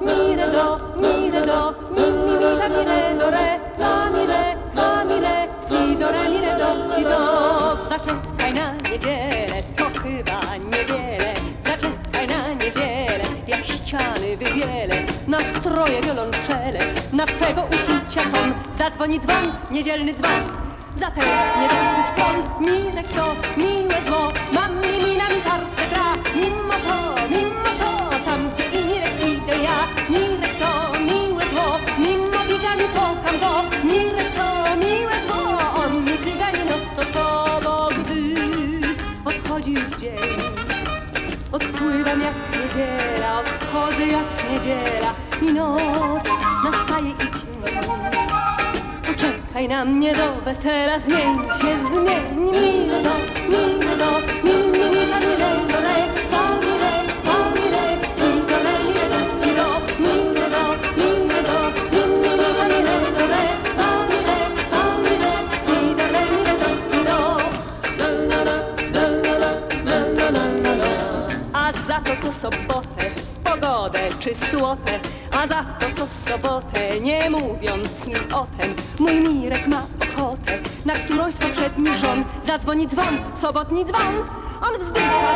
mi, re, do, mi, re, do, mi, mi, mi, la, mi, re, do, re, la, mi, re, la, mi, re, si, do, re, mi, re, do, si, do. Zaczekaj na niedzielę, to chyba niewiele. Zaczekaj na niedzielę, ja ściany wybielę, nastroje wiolonczele, na twego uczucia ton. Zadzwoni dzwon, niedzielny dzwon, zatęsknię do twych stron. Mirek to miłe zło, Odpływam jak niedziela, odchodzę jak niedziela i noc nastaje i cień. Poczekaj na mnie do wesela, zmień się, zmień to co sobotę, pogodę czy słotę, a za to co sobotę, nie mówiąc mi o tem, mój Mirek ma ochotę, na którąś z poprzednich żon zadzwoni dzwon, sobotni dzwon, on wzdycha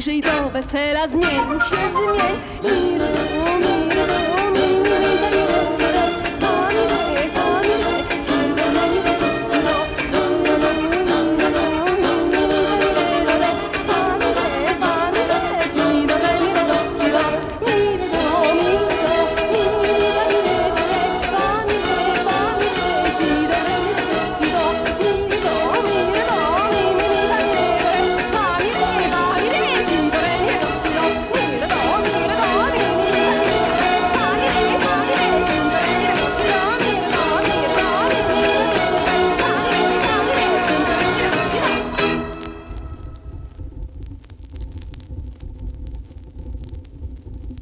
bliżej do wesela zmień się, zmień i